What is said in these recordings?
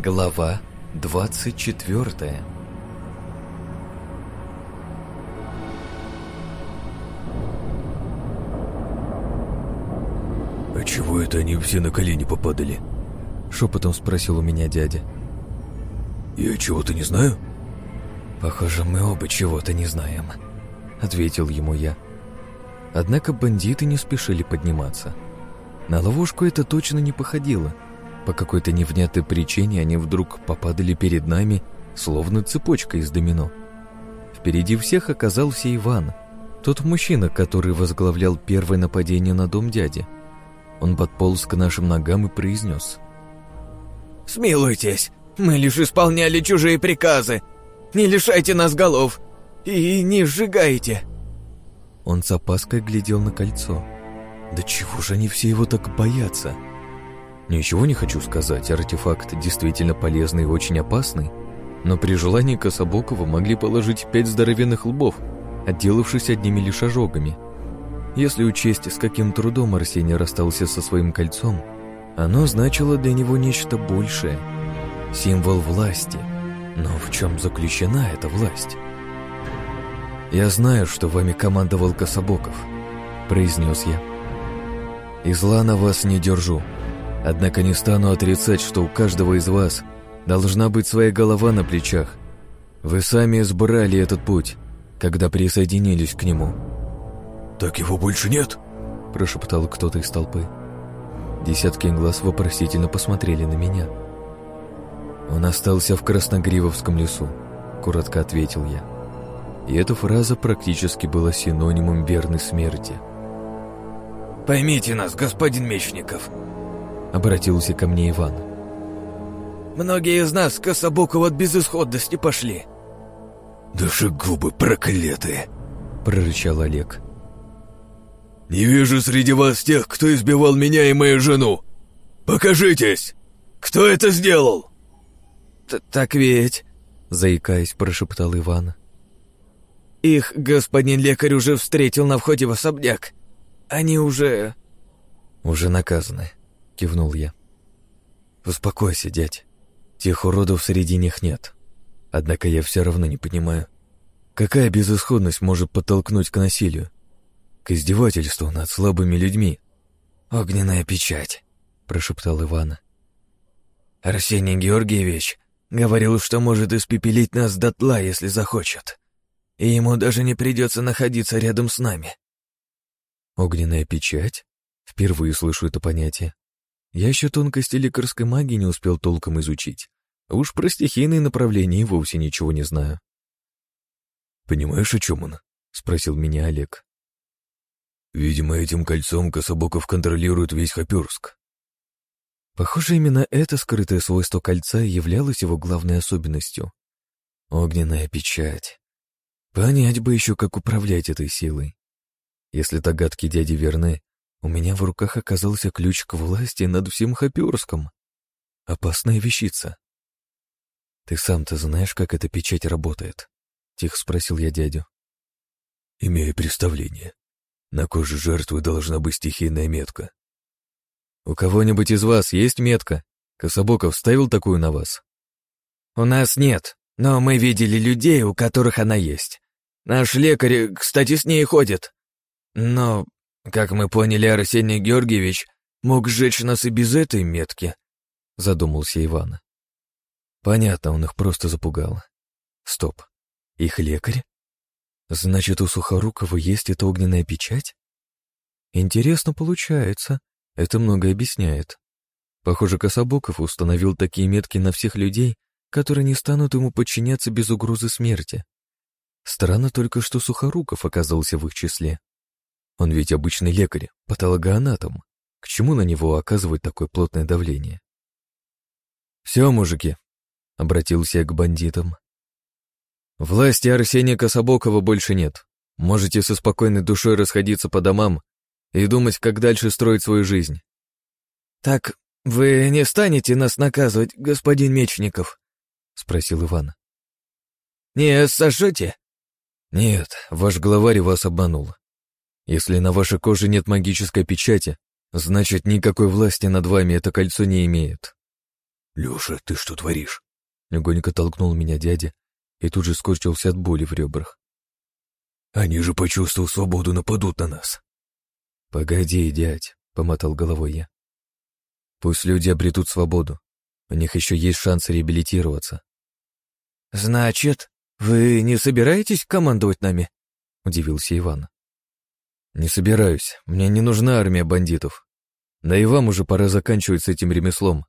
Глава 24 «А чего это они все на колени попадали?» Шепотом спросил у меня дядя. «Я чего-то не знаю?» «Похоже, мы оба чего-то не знаем», — ответил ему я. Однако бандиты не спешили подниматься. На ловушку это точно не походило. По какой-то невнятной причине они вдруг попадали перед нами, словно цепочка из домино. Впереди всех оказался Иван, тот мужчина, который возглавлял первое нападение на дом дяди. Он подполз к нашим ногам и произнес. «Смилуйтесь, мы лишь исполняли чужие приказы. Не лишайте нас голов и не сжигайте». Он с опаской глядел на кольцо. Да чего же они все его так боятся? Ничего не хочу сказать, артефакт действительно полезный и очень опасный, но при желании Кособокова могли положить пять здоровенных лбов, отделавшись одними лишь ожогами. Если учесть, с каким трудом Арсений расстался со своим кольцом, оно значило для него нечто большее. Символ власти. Но в чем заключена эта власть? «Я знаю, что вами командовал Кособоков», — произнес я. «И зла на вас не держу. Однако не стану отрицать, что у каждого из вас должна быть своя голова на плечах. Вы сами избрали этот путь, когда присоединились к нему». «Так его больше нет?» — прошептал кто-то из толпы. Десятки глаз вопросительно посмотрели на меня. «Он остался в Красногривовском лесу», — коротко ответил я и эта фраза практически была синонимом верной смерти. «Поймите нас, господин Мечников», — обратился ко мне Иван. «Многие из нас кособоку от безысходности пошли». «Душегубы проклятые!» — прорычал Олег. «Не вижу среди вас тех, кто избивал меня и мою жену! Покажитесь! Кто это сделал?» «Так ведь...» — заикаясь, прошептал Иван. Их господин лекарь уже встретил на входе в особняк. Они уже...» «Уже наказаны», — кивнул я. «Успокойся, дядь. Тех уродов среди них нет. Однако я все равно не понимаю, какая безысходность может подтолкнуть к насилию, к издевательству над слабыми людьми?» «Огненная печать», — прошептал Иван. «Арсений Георгиевич говорил, что может испепелить нас дотла, если захочет и ему даже не придется находиться рядом с нами. Огненная печать? Впервые слышу это понятие. Я еще тонкости лекарской магии не успел толком изучить. Уж про стихийные направления вовсе ничего не знаю. «Понимаешь, о чем он?» — спросил меня Олег. «Видимо, этим кольцом Кособоков контролирует весь Хоперск». Похоже, именно это скрытое свойство кольца являлось его главной особенностью. Огненная печать. Понять бы еще, как управлять этой силой. Если догадки дяди верны, у меня в руках оказался ключ к власти над всем Хоперском. Опасная вещица. «Ты сам-то знаешь, как эта печать работает?» — тихо спросил я дядю. «Имею представление. На коже жертвы должна быть стихийная метка». «У кого-нибудь из вас есть метка? Кособоков ставил такую на вас?» «У нас нет, но мы видели людей, у которых она есть. Наш лекарь, кстати, с ней ходит. Но, как мы поняли, Арсений Георгиевич мог сжечь нас и без этой метки, задумался Иван. Понятно, он их просто запугал. Стоп, их лекарь? Значит, у Сухорукова есть эта огненная печать? Интересно получается, это многое объясняет. Похоже, Кособоков установил такие метки на всех людей, которые не станут ему подчиняться без угрозы смерти. Странно только, что Сухоруков оказался в их числе. Он ведь обычный лекарь, патологоанатом. К чему на него оказывать такое плотное давление? «Все, мужики», — обратился я к бандитам. «Власти Арсения Кособокова больше нет. Можете со спокойной душой расходиться по домам и думать, как дальше строить свою жизнь». «Так вы не станете нас наказывать, господин Мечников?» — спросил Иван. «Не сожжете?» «Нет, ваш главарь вас обманул. Если на вашей коже нет магической печати, значит, никакой власти над вами это кольцо не имеет». «Леша, ты что творишь?» Легонько толкнул меня дядя и тут же скорчился от боли в ребрах. «Они же, почувствовав свободу, нападут на нас!» «Погоди, дядь», — помотал головой я. «Пусть люди обретут свободу. У них еще есть шанс реабилитироваться». «Значит, вы не собираетесь командовать нами?» — удивился Иван. «Не собираюсь. Мне не нужна армия бандитов. Да и вам уже пора заканчивать с этим ремеслом».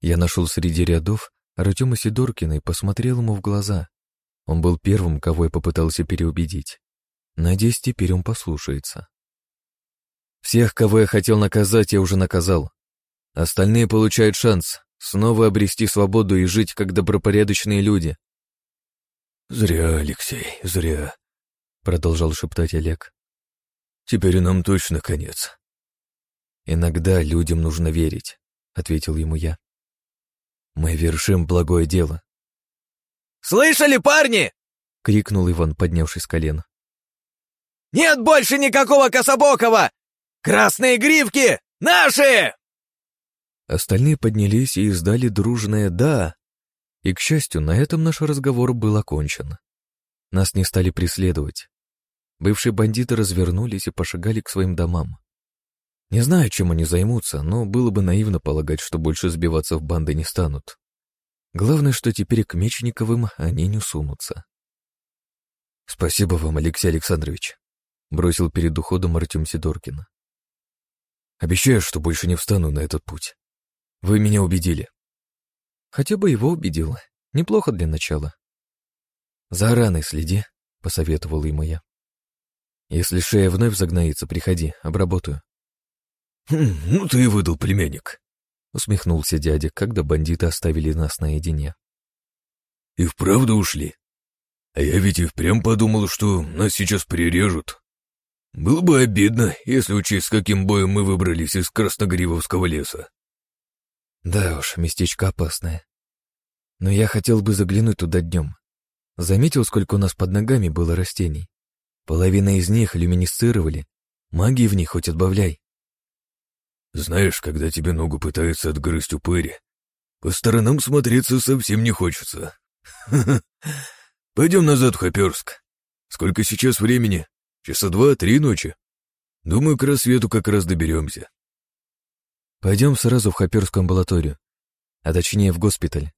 Я нашел среди рядов Артема Сидоркина и посмотрел ему в глаза. Он был первым, кого я попытался переубедить. Надеюсь, теперь он послушается. Всех, кого я хотел наказать, я уже наказал. Остальные получают шанс снова обрести свободу и жить как добропорядочные люди. «Зря, Алексей, зря», — продолжал шептать Олег. «Теперь нам точно конец». «Иногда людям нужно верить», — ответил ему я. «Мы вершим благое дело». «Слышали, парни?» — крикнул Иван, поднявшись с колена. «Нет больше никакого Кособокова! Красные гривки! Наши!» Остальные поднялись и издали дружное «да». И, к счастью, на этом наш разговор был окончен. Нас не стали преследовать. Бывшие бандиты развернулись и пошагали к своим домам. Не знаю, чем они займутся, но было бы наивно полагать, что больше сбиваться в банды не станут. Главное, что теперь к Мечниковым они не сунутся. «Спасибо вам, Алексей Александрович», — бросил перед уходом Артем Сидоркин. «Обещаю, что больше не встану на этот путь. Вы меня убедили. Хотя бы его убедил. Неплохо для начала. За раной следи, посоветовал ему я. Если шея вновь загноится, приходи, обработаю. «Хм, ну ты и выдал, племянник», — усмехнулся дядя, когда бандиты оставили нас наедине. «И вправду ушли? А я ведь и впрямь подумал, что нас сейчас прирежут. Было бы обидно, если учесть, с каким боем мы выбрались из Красногривовского леса. Да уж, местечко опасное. Но я хотел бы заглянуть туда днем. Заметил, сколько у нас под ногами было растений. Половина из них люминесцировали. Магии в них хоть отбавляй. Знаешь, когда тебе ногу пытаются отгрызть упыри, по сторонам смотреться совсем не хочется. Пойдем назад в Хоперск. Сколько сейчас времени? Часа два-три ночи. Думаю, к рассвету как раз доберемся. Пойдем сразу в Хоперскую амбулаторию, а точнее в госпиталь.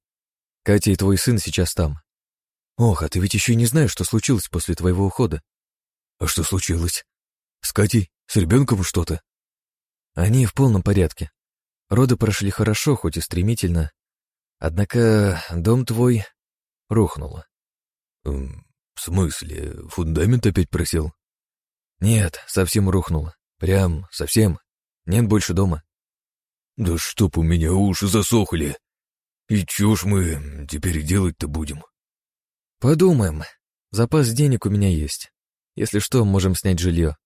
Катя и твой сын сейчас там. Ох, а ты ведь еще и не знаешь, что случилось после твоего ухода. А что случилось? С Катей? С ребенком что-то? Они в полном порядке. Роды прошли хорошо, хоть и стремительно. Однако дом твой рухнул. В смысле, фундамент опять просел? Нет, совсем рухнул. Прям совсем. Нет больше дома. Да чтоб у меня уши засохли. И чё ж мы теперь делать-то будем? Подумаем. Запас денег у меня есть. Если что, можем снять жилье.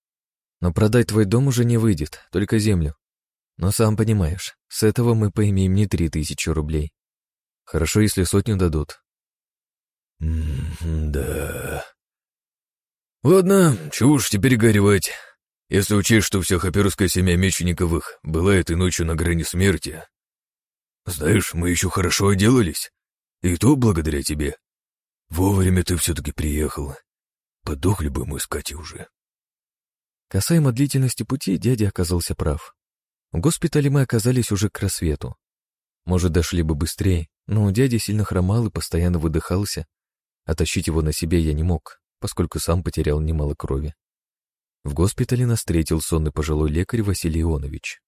Но продать твой дом уже не выйдет, только землю. Но сам понимаешь, с этого мы поимеем не три тысячи рублей. Хорошо, если сотню дадут. да. Ладно, чего уж теперь горевать. Если учесть, что вся хаперская семья Мечениковых была этой ночью на грани смерти. Знаешь, мы еще хорошо отделались. И то благодаря тебе. Вовремя ты все-таки приехал. Подохли бы мы с Катей уже. Касаемо длительности пути, дядя оказался прав. В госпитале мы оказались уже к рассвету. Может, дошли бы быстрее, но дядя сильно хромал и постоянно выдыхался, а тащить его на себе я не мог, поскольку сам потерял немало крови. В госпитале нас встретил сонный пожилой лекарь Василий Ионович.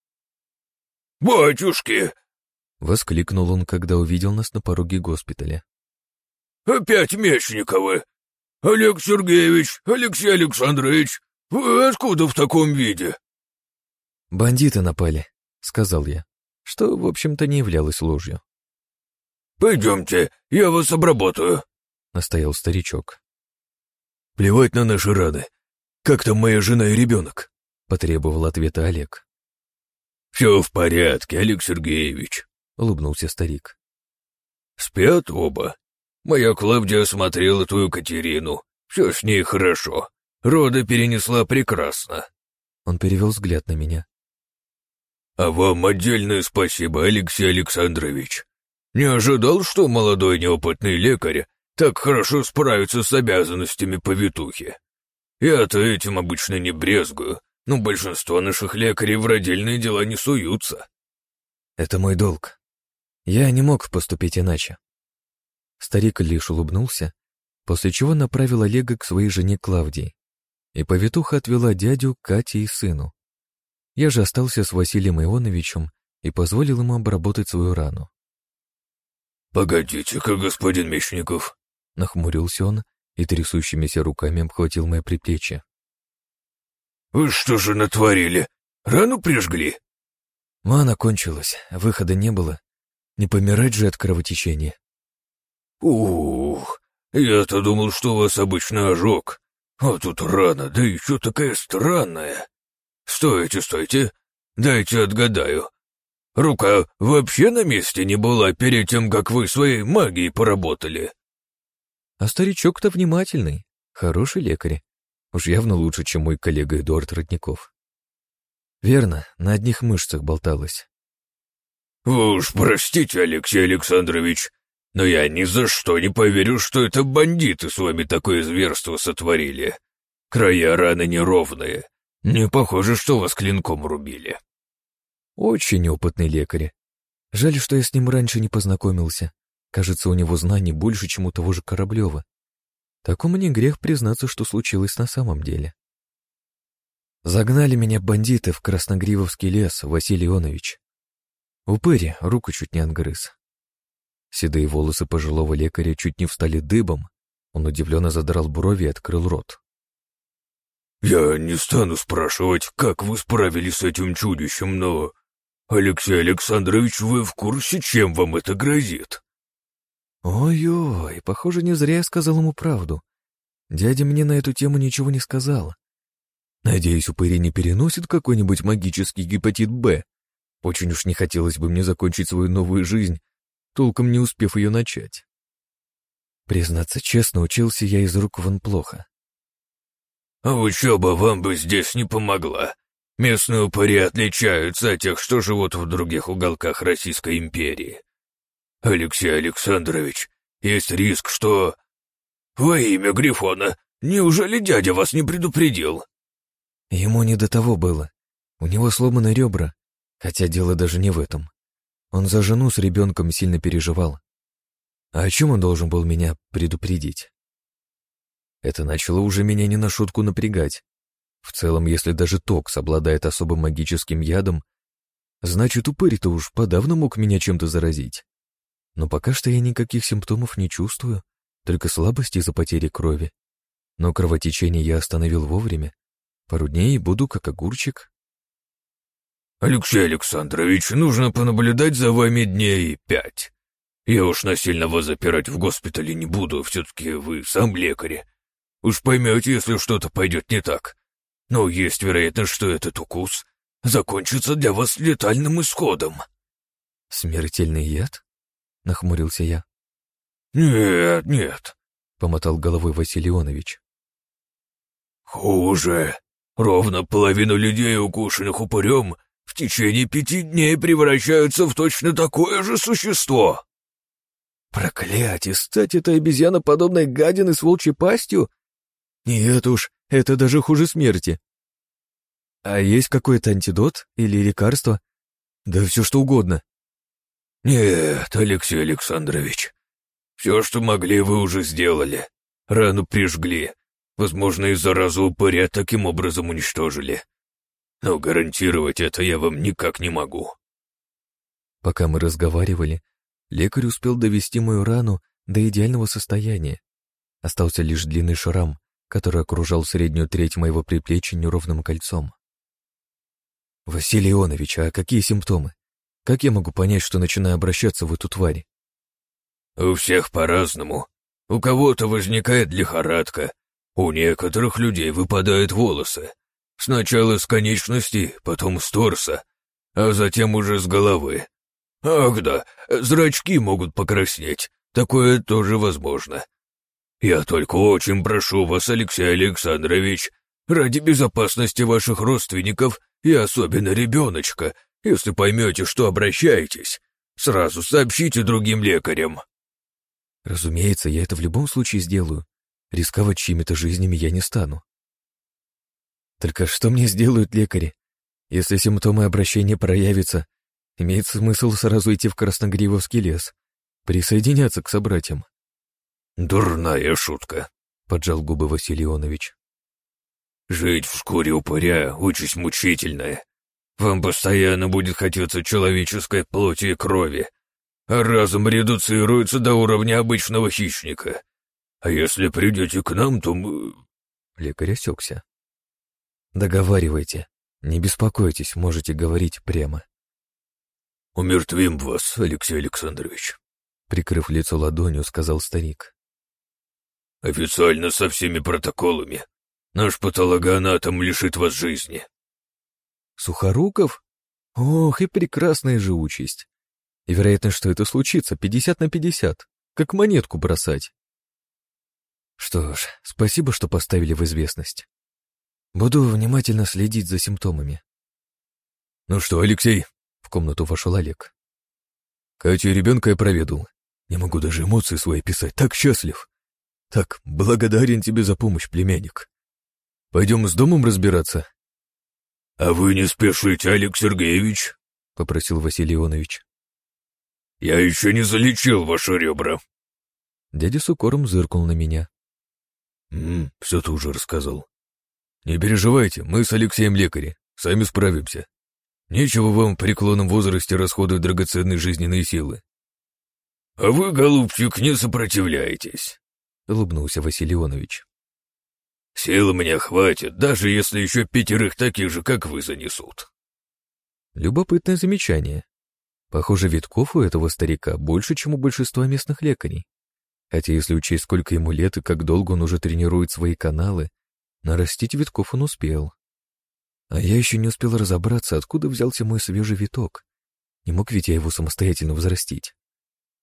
«Батюшки!» — воскликнул он, когда увидел нас на пороге госпиталя. «Опять Мечниковы! Олег Сергеевич, Алексей Александрович, вы откуда в таком виде?» «Бандиты напали», — сказал я, что, в общем-то, не являлось ложью. «Пойдемте, я вас обработаю», — настоял старичок. «Плевать на наши раны. Как там моя жена и ребенок?» — потребовал ответа Олег. «Все в порядке, Олег Сергеевич», — улыбнулся старик. «Спят оба. Моя Клавдия осмотрела твою Катерину. Все с ней хорошо. Роды перенесла прекрасно». Он перевел взгляд на меня. «А вам отдельное спасибо, Алексей Александрович. Не ожидал, что молодой неопытный лекарь так хорошо справится с обязанностями повитухи. Я-то этим обычно не брезгую, но большинство наших лекарей в родильные дела не суются. Это мой долг. Я не мог поступить иначе. Старик лишь улыбнулся, после чего направил Олега к своей жене Клавдии, и повитуха отвела дядю, Кате и сыну. Я же остался с Василием Ионовичем и позволил ему обработать свою рану. «Погодите-ка, господин Мечников!» — нахмурился он и трясущимися руками обхватил мое предплечье. «Вы что же натворили? Рану прижгли?» Мана кончилась, выхода не было. Не помирать же от кровотечения. «Ух, я-то думал, что у вас обычный ожог. А тут рана, да еще такая странная. Стойте, стойте, дайте отгадаю. Рука вообще на месте не была перед тем, как вы своей магией поработали?» А старичок-то внимательный, хороший лекарь. Уж явно лучше, чем мой коллега Эдуард Родников. Верно, на одних мышцах болталось. «Вы уж простите, Алексей Александрович, но я ни за что не поверю, что это бандиты с вами такое зверство сотворили. Края раны неровные. Не похоже, что вас клинком рубили». Очень опытный лекарь. Жаль, что я с ним раньше не познакомился. Кажется, у него знаний больше, чем у того же Кораблева. Такому не грех признаться, что случилось на самом деле. Загнали меня бандиты в Красногривовский лес, Василий Ионович. Упырь руку чуть не отгрыз. Седые волосы пожилого лекаря чуть не встали дыбом. Он удивленно задрал брови и открыл рот. «Я не стану спрашивать, как вы справились с этим чудищем, но... Алексей Александрович, вы в курсе, чем вам это грозит?» Ой-ой, похоже, не зря я сказал ему правду. Дядя мне на эту тему ничего не сказал. Надеюсь, упыри не переносит какой-нибудь магический гепатит Б. Очень уж не хотелось бы мне закончить свою новую жизнь, толком не успев ее начать. Признаться честно, учился я из рук вон плохо. «А учеба вам бы здесь не помогла. Местные упыри отличаются от тех, что живут в других уголках Российской империи. «Алексей Александрович, есть риск, что...» «Во имя Грифона, неужели дядя вас не предупредил?» Ему не до того было. У него сломаны ребра, хотя дело даже не в этом. Он за жену с ребенком сильно переживал. А о чем он должен был меня предупредить? Это начало уже меня не на шутку напрягать. В целом, если даже Токс обладает особым магическим ядом, значит, упырь-то уж подавно мог меня чем-то заразить. Но пока что я никаких симптомов не чувствую, только слабость из-за потери крови. Но кровотечение я остановил вовремя. Пару дней буду как огурчик. «Алексей Александрович, нужно понаблюдать за вами дней пять. Я уж насильно вас запирать в госпитале не буду, все-таки вы сам лекарь. Уж поймете, если что-то пойдет не так. Но есть вероятность, что этот укус закончится для вас летальным исходом». «Смертельный яд?» — нахмурился я. «Нет, нет», — помотал головой Василий Ионович. «Хуже. Ровно половину людей, укушенных упырем, в течение пяти дней превращаются в точно такое же существо». «Проклятие! Стать этой обезьяноподобной гадины с волчьей пастью? Нет уж, это даже хуже смерти. А есть какой-то антидот или лекарство? Да все что угодно. «Нет, Алексей Александрович, все, что могли, вы уже сделали. Рану прижгли. Возможно, и заразу упыря таким образом уничтожили. Но гарантировать это я вам никак не могу». Пока мы разговаривали, лекарь успел довести мою рану до идеального состояния. Остался лишь длинный шрам, который окружал среднюю треть моего предплечья неровным кольцом. «Василий Ионович, а какие симптомы?» Как я могу понять, что начинаю обращаться в эту тварь? У всех по-разному. У кого-то возникает лихорадка, у некоторых людей выпадают волосы. Сначала с конечностей, потом с торса, а затем уже с головы. Ах да, зрачки могут покраснеть, такое тоже возможно. Я только очень прошу вас, Алексей Александрович, ради безопасности ваших родственников и особенно ребеночка, если поймете, что обращаетесь, Сразу сообщите другим лекарям». Разумеется, я это в любом случае сделаю. Рисковать чьими-то жизнями я не стану. Только что мне сделают лекари? Если симптомы обращения проявятся, имеет смысл сразу идти в Красногривовский лес, присоединяться к собратьям. «Дурная шутка», — поджал губы Василий Ионович. «Жить в шкуре упыря — участь мучительная. Вам постоянно будет хотеться человеческой плоти и крови, а разум редуцируется до уровня обычного хищника. А если придете к нам, то мы...» Лекарь осекся. «Договаривайте. Не беспокойтесь, можете говорить прямо». «Умертвим вас, Алексей Александрович», — прикрыв лицо ладонью, сказал старик. «Официально со всеми протоколами. Наш патологоанатом лишит вас жизни». «Сухоруков? Ох, и прекрасная же участь. И вероятность, что это случится, 50 на 50, как монетку бросать». Что ж, спасибо, что поставили в известность. Буду внимательно следить за симптомами. Ну что, Алексей, в комнату вошел Олег. Катю и ребенка я проведал. Не могу даже эмоции свои писать, так счастлив. Так, благодарен тебе за помощь, племянник. Пойдем с домом разбираться. А вы не спешите, Олег Сергеевич, попросил Василий Иванович. Я еще не залечил ваши ребра. Дядя с укором зыркнул на меня. «М, все ты уже рассказал. Не переживайте, мы с Алексеем лекари, сами справимся. Нечего вам в преклонном возрасте расходовать драгоценные жизненные силы. А вы, голубчик, не сопротивляетесь, улыбнулся Василий Иванович. Сил мне хватит, даже если еще пятерых таких же, как вы, занесут. Любопытное замечание. Похоже, витков у этого старика больше, чем у большинства местных лекарей. Хотя если учесть, сколько ему лет и как долго он уже тренирует свои каналы, нарастить витков он успел. А я еще не успел разобраться, откуда взялся мой свежий виток. Не мог ведь я его самостоятельно взрастить.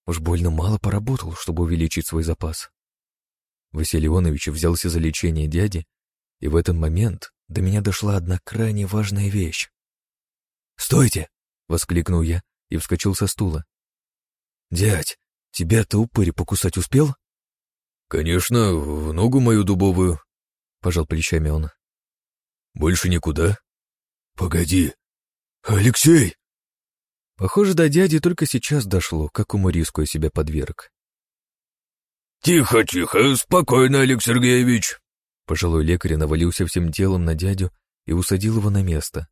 Уж больно мало поработал, чтобы увеличить свой запас. Василий Иванович взялся за лечение дяди, и в этот момент до меня дошла одна крайне важная вещь. «Стойте!» — воскликнул я и вскочил со стула. «Дядь, Тебя-то упырь покусать успел? Конечно, в ногу мою дубовую, пожал плечами он. Больше никуда. Погоди. Алексей! Похоже, до дяди только сейчас дошло, какому риску я себя подверг. «Тихо, тихо, спокойно, Олег Сергеевич!» Пожилой лекарь навалился всем телом на дядю и усадил его на место.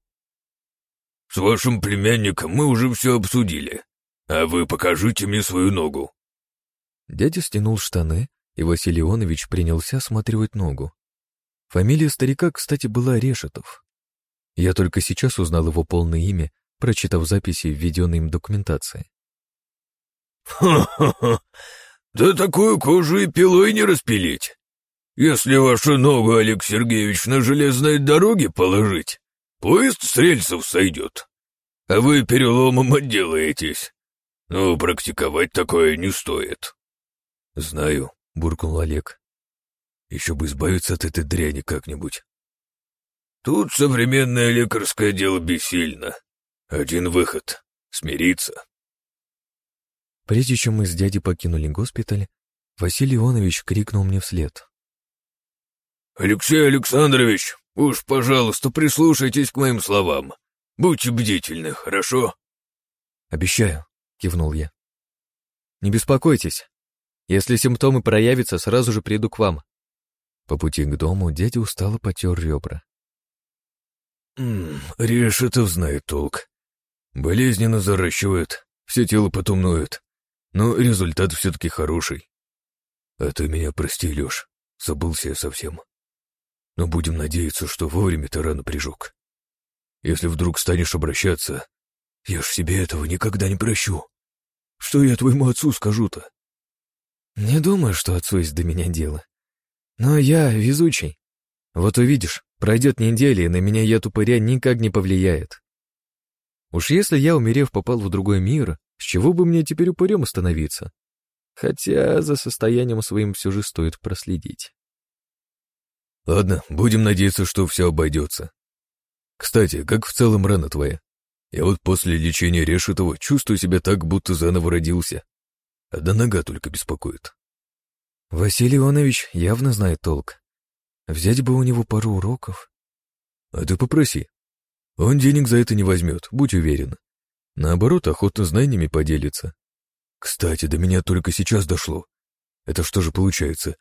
«С вашим племянником мы уже все обсудили. «А вы покажите мне свою ногу». Дядя стянул штаны, и Василий Ионович принялся осматривать ногу. Фамилия старика, кстати, была Решетов. Я только сейчас узнал его полное имя, прочитав записи, введенной им документации. «Ха-ха-ха! Да такую кожу и пилой не распилить! Если вашу ногу, Олег Сергеевич, на железной дороге положить, поезд с рельсов сойдет, а вы переломом отделаетесь. «Ну, практиковать такое не стоит». «Знаю», — буркнул Олег. «Еще бы избавиться от этой дряни как-нибудь». «Тут современное лекарское дело бессильно. Один выход — смириться». Прежде чем мы с дядей покинули госпиталь, Василий Иванович крикнул мне вслед. «Алексей Александрович, уж, пожалуйста, прислушайтесь к моим словам. Будьте бдительны, хорошо?» «Обещаю», — кивнул я. «Не беспокойтесь. Если симптомы проявятся, сразу же приду к вам». По пути к дому дядя устало потер ребра. «М Решетов знает толк. Болезненно заращивает, все тело потом ноет, но результат все-таки хороший. А ты меня прости, Леш, забылся я совсем. Но будем надеяться, что вовремя ты рану прижег. Если вдруг станешь обращаться, я ж себе этого никогда не прощу. Что я твоему отцу скажу-то? Не думаю, что отцу есть до меня дело. Но я везучий. Вот увидишь, пройдет неделя, и на меня я тупыря никак не повлияет. Уж если я, умерев, попал в другой мир, с чего бы мне теперь упырем остановиться? Хотя за состоянием своим все же стоит проследить. Ладно, будем надеяться, что все обойдется. Кстати, как в целом рана твоя? Я вот после лечения Решетова чувствую себя так, будто заново родился. Одна нога только беспокоит. Василий Иванович явно знает толк. Взять бы у него пару уроков. А ты попроси. Он денег за это не возьмет, будь уверен. Наоборот, охотно знаниями поделится. Кстати, до меня только сейчас дошло. Это что же получается?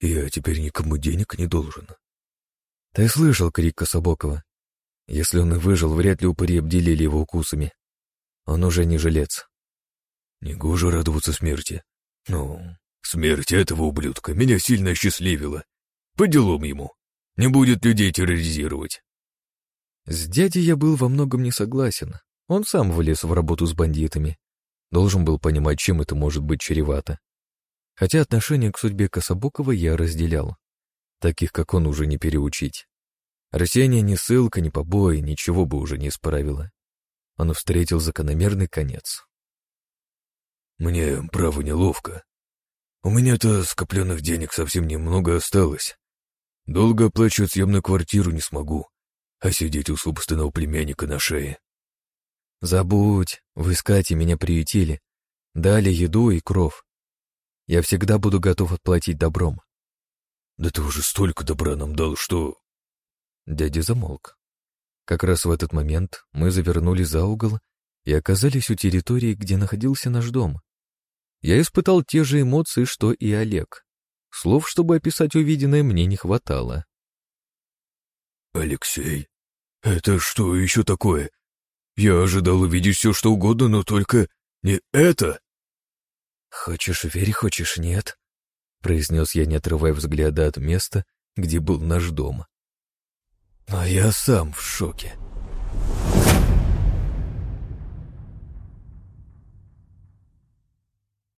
Я теперь никому денег не должен. Ты слышал крик Кособокова? Если он и выжил, вряд ли упыри обделили его укусами. Он уже не жилец. Негоже радоваться смерти. Ну, смерть этого ублюдка меня сильно осчастливила. По делам ему. Не будет людей терроризировать. С дядей я был во многом не согласен. Он сам влез в работу с бандитами. Должен был понимать, чем это может быть чревато. Хотя отношение к судьбе Кособокова я разделял. Таких, как он, уже не переучить. Россияне ни ссылка, ни побои, ничего бы уже не исправило. Он встретил закономерный конец. «Мне, право, неловко. У меня-то скопленных денег совсем немного осталось. Долго оплачивать съемную квартиру не смогу, а сидеть у собственного племянника на шее». «Забудь, вы с Катей меня приютили, дали еду и кров. Я всегда буду готов отплатить добром». «Да ты уже столько добра нам дал, что...» Дядя замолк. Как раз в этот момент мы завернули за угол и оказались у территории, где находился наш дом. Я испытал те же эмоции, что и Олег. Слов, чтобы описать увиденное, мне не хватало. «Алексей, это что еще такое? Я ожидал увидеть все, что угодно, но только не это!» «Хочешь верь, хочешь нет», — произнес я, не отрывая взгляда от места, где был наш дом. А я сам в шоке.